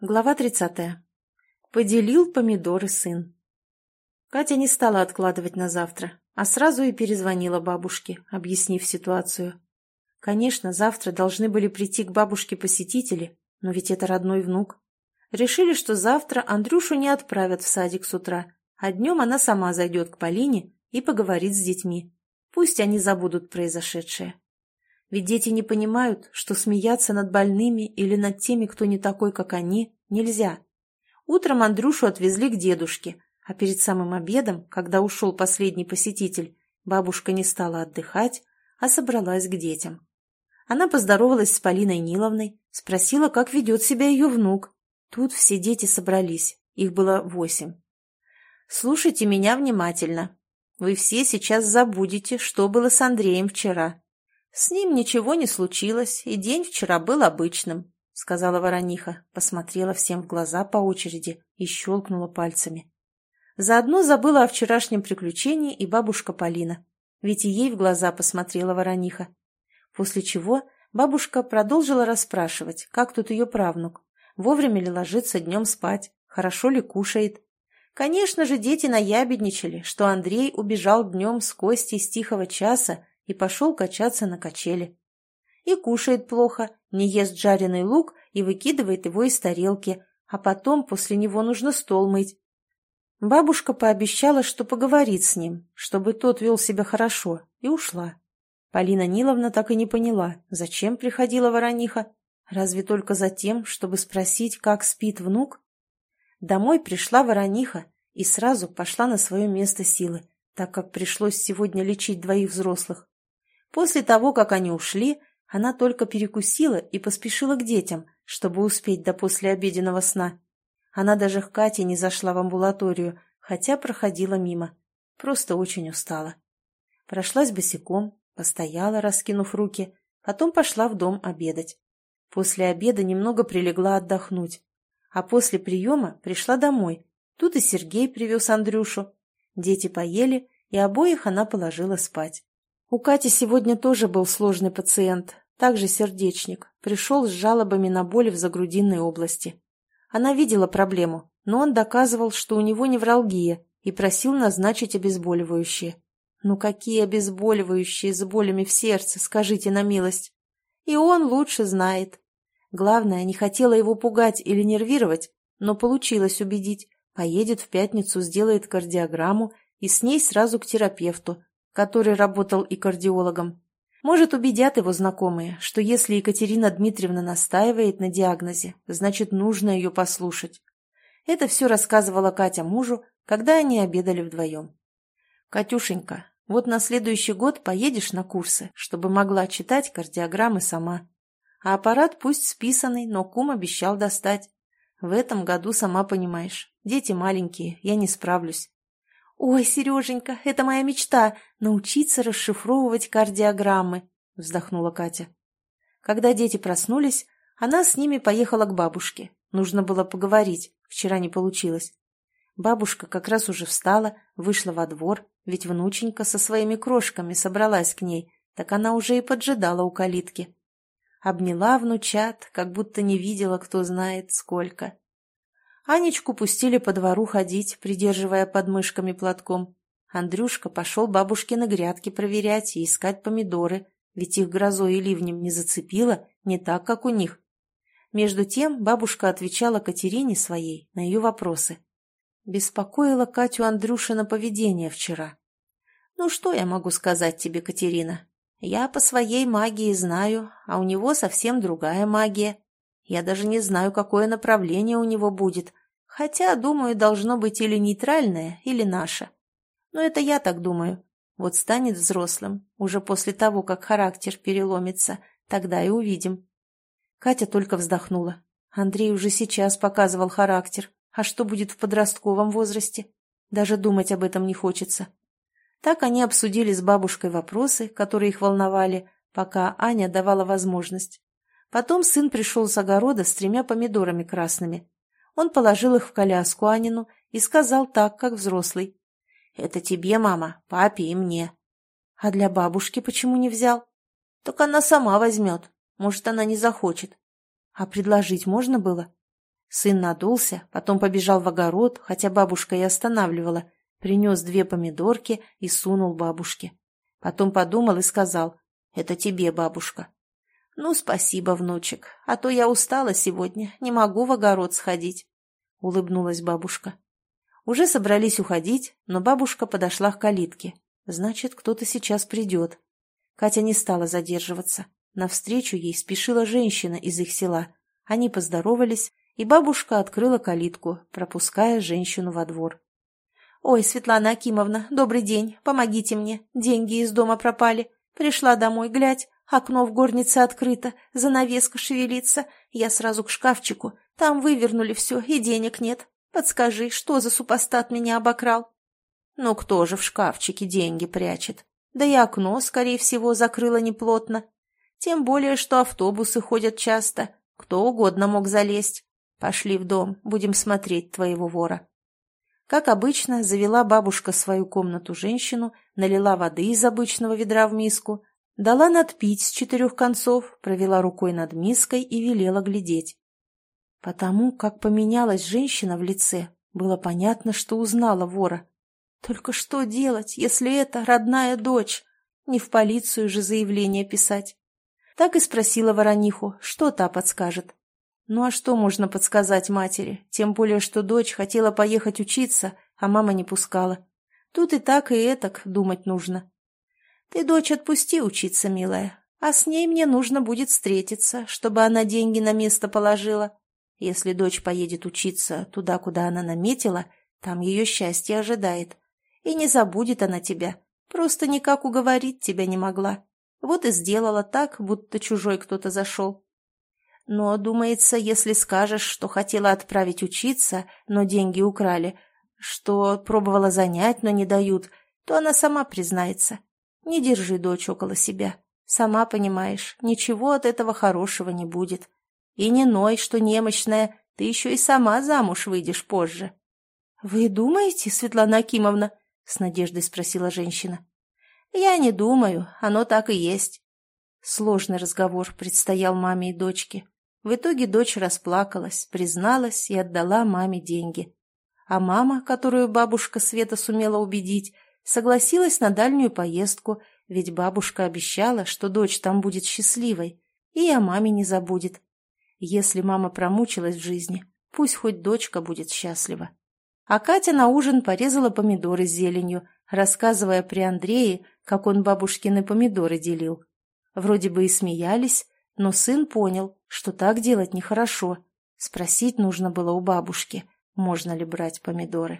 Глава 30. Поделил помидоры сын. Катя не стала откладывать на завтра, а сразу и перезвонила бабушке, объяснив ситуацию. Конечно, завтра должны были прийти к бабушке посетители, но ведь это родной внук. Решили, что завтра Андрюшу не отправят в садик с утра, а днем она сама зайдет к Полине и поговорит с детьми. Пусть они забудут произошедшее. Ведь дети не понимают, что смеяться над больными или над теми, кто не такой, как они, нельзя. Утром Андрюшу отвезли к дедушке, а перед самым обедом, когда ушел последний посетитель, бабушка не стала отдыхать, а собралась к детям. Она поздоровалась с Полиной Ниловной, спросила, как ведет себя ее внук. Тут все дети собрались, их было восемь. «Слушайте меня внимательно. Вы все сейчас забудете, что было с Андреем вчера. «С ним ничего не случилось, и день вчера был обычным», — сказала ворониха, посмотрела всем в глаза по очереди и щелкнула пальцами. Заодно забыла о вчерашнем приключении и бабушка Полина, ведь и ей в глаза посмотрела ворониха. После чего бабушка продолжила расспрашивать, как тут ее правнук, вовремя ли ложится днем спать, хорошо ли кушает. Конечно же, дети наябедничали, что Андрей убежал днем с Костей с тихого часа и пошел качаться на качели. И кушает плохо, не ест жареный лук и выкидывает его из тарелки, а потом после него нужно стол мыть. Бабушка пообещала, что поговорит с ним, чтобы тот вел себя хорошо, и ушла. Полина Ниловна так и не поняла, зачем приходила ворониха, разве только за тем, чтобы спросить, как спит внук? Домой пришла ворониха и сразу пошла на свое место силы, так как пришлось сегодня лечить двоих взрослых. После того, как они ушли, она только перекусила и поспешила к детям, чтобы успеть до послеобеденного сна. Она даже к Кате не зашла в амбулаторию, хотя проходила мимо. Просто очень устала. Прошлась босиком, постояла, раскинув руки, потом пошла в дом обедать. После обеда немного прилегла отдохнуть. А после приема пришла домой. Тут и Сергей привез Андрюшу. Дети поели, и обоих она положила спать. У Кати сегодня тоже был сложный пациент, также сердечник, пришел с жалобами на боли в загрудинной области. Она видела проблему, но он доказывал, что у него невралгия, и просил назначить обезболивающие. Ну какие обезболивающие с болями в сердце, скажите на милость? И он лучше знает. Главное, не хотела его пугать или нервировать, но получилось убедить. Поедет в пятницу, сделает кардиограмму и с ней сразу к терапевту, который работал и кардиологом. Может, убедят его знакомые, что если Екатерина Дмитриевна настаивает на диагнозе, значит, нужно ее послушать. Это все рассказывала Катя мужу, когда они обедали вдвоем. «Катюшенька, вот на следующий год поедешь на курсы, чтобы могла читать кардиограммы сама. А аппарат пусть списанный, но кум обещал достать. В этом году, сама понимаешь, дети маленькие, я не справлюсь. «Ой, Сереженька, это моя мечта — научиться расшифровывать кардиограммы», — вздохнула Катя. Когда дети проснулись, она с ними поехала к бабушке. Нужно было поговорить, вчера не получилось. Бабушка как раз уже встала, вышла во двор, ведь внученька со своими крошками собралась к ней, так она уже и поджидала у калитки. Обняла внучат, как будто не видела, кто знает сколько. Анечку пустили по двору ходить, придерживая подмышками платком. Андрюшка пошел бабушке на грядки проверять и искать помидоры, ведь их грозой и ливнем не зацепило, не так, как у них. Между тем бабушка отвечала Катерине своей на ее вопросы. Беспокоила Катю Андрюшина поведение вчера. «Ну что я могу сказать тебе, Катерина? Я по своей магии знаю, а у него совсем другая магия. Я даже не знаю, какое направление у него будет, хотя, думаю, должно быть или нейтральное, или наше. Но это я так думаю. Вот станет взрослым, уже после того, как характер переломится, тогда и увидим. Катя только вздохнула. Андрей уже сейчас показывал характер, а что будет в подростковом возрасте? Даже думать об этом не хочется. Так они обсудили с бабушкой вопросы, которые их волновали, пока Аня давала возможность. Потом сын пришел с огорода с тремя помидорами красными. Он положил их в коляску Анину и сказал так, как взрослый. «Это тебе, мама, папе и мне». «А для бабушки почему не взял?» «Так она сама возьмет. Может, она не захочет». «А предложить можно было?» Сын надулся, потом побежал в огород, хотя бабушка и останавливала, принес две помидорки и сунул бабушке. Потом подумал и сказал, «Это тебе, бабушка». «Ну, спасибо, внучек, а то я устала сегодня, не могу в огород сходить», — улыбнулась бабушка. Уже собрались уходить, но бабушка подошла к калитке. Значит, кто-то сейчас придет. Катя не стала задерживаться. Навстречу ей спешила женщина из их села. Они поздоровались, и бабушка открыла калитку, пропуская женщину во двор. «Ой, Светлана Акимовна, добрый день, помогите мне, деньги из дома пропали. Пришла домой, глядь, окно в горнице открыто, занавеска шевелится. Я сразу к шкафчику, там вывернули все, и денег нет. Подскажи, что за супостат меня обокрал?» «Ну кто же в шкафчике деньги прячет? Да и окно, скорее всего, закрыло неплотно. Тем более, что автобусы ходят часто, кто угодно мог залезть. Пошли в дом, будем смотреть твоего вора». Как обычно, завела бабушка свою комнату женщину, налила воды из обычного ведра в миску, дала надпить с четырех концов, провела рукой над миской и велела глядеть. Потому как поменялась женщина в лице, было понятно, что узнала вора. Только что делать, если это родная дочь? Не в полицию же заявление писать. Так и спросила Ворониху, что та подскажет. Ну а что можно подсказать матери? Тем более, что дочь хотела поехать учиться, а мама не пускала. Тут и так, и этак думать нужно. Ты, дочь, отпусти учиться, милая, а с ней мне нужно будет встретиться, чтобы она деньги на место положила. Если дочь поедет учиться туда, куда она наметила, там ее счастье ожидает. И не забудет она тебя, просто никак уговорить тебя не могла. Вот и сделала так, будто чужой кто-то зашел. Но, думается, если скажешь, что хотела отправить учиться, но деньги украли, что пробовала занять, но не дают, то она сама признается. Не держи дочь около себя. Сама понимаешь, ничего от этого хорошего не будет. И не ной, что немощная, ты еще и сама замуж выйдешь позже. — Вы думаете, Светлана Акимовна? — с надеждой спросила женщина. — Я не думаю, оно так и есть. Сложный разговор предстоял маме и дочке. В итоге дочь расплакалась, призналась и отдала маме деньги. А мама, которую бабушка Света сумела убедить, согласилась на дальнюю поездку, ведь бабушка обещала, что дочь там будет счастливой и о маме не забудет. Если мама промучилась в жизни, пусть хоть дочка будет счастлива. А Катя на ужин порезала помидоры с зеленью, рассказывая при Андрее, как он бабушкины помидоры делил. Вроде бы и смеялись, но сын понял, что так делать нехорошо. Спросить нужно было у бабушки, можно ли брать помидоры.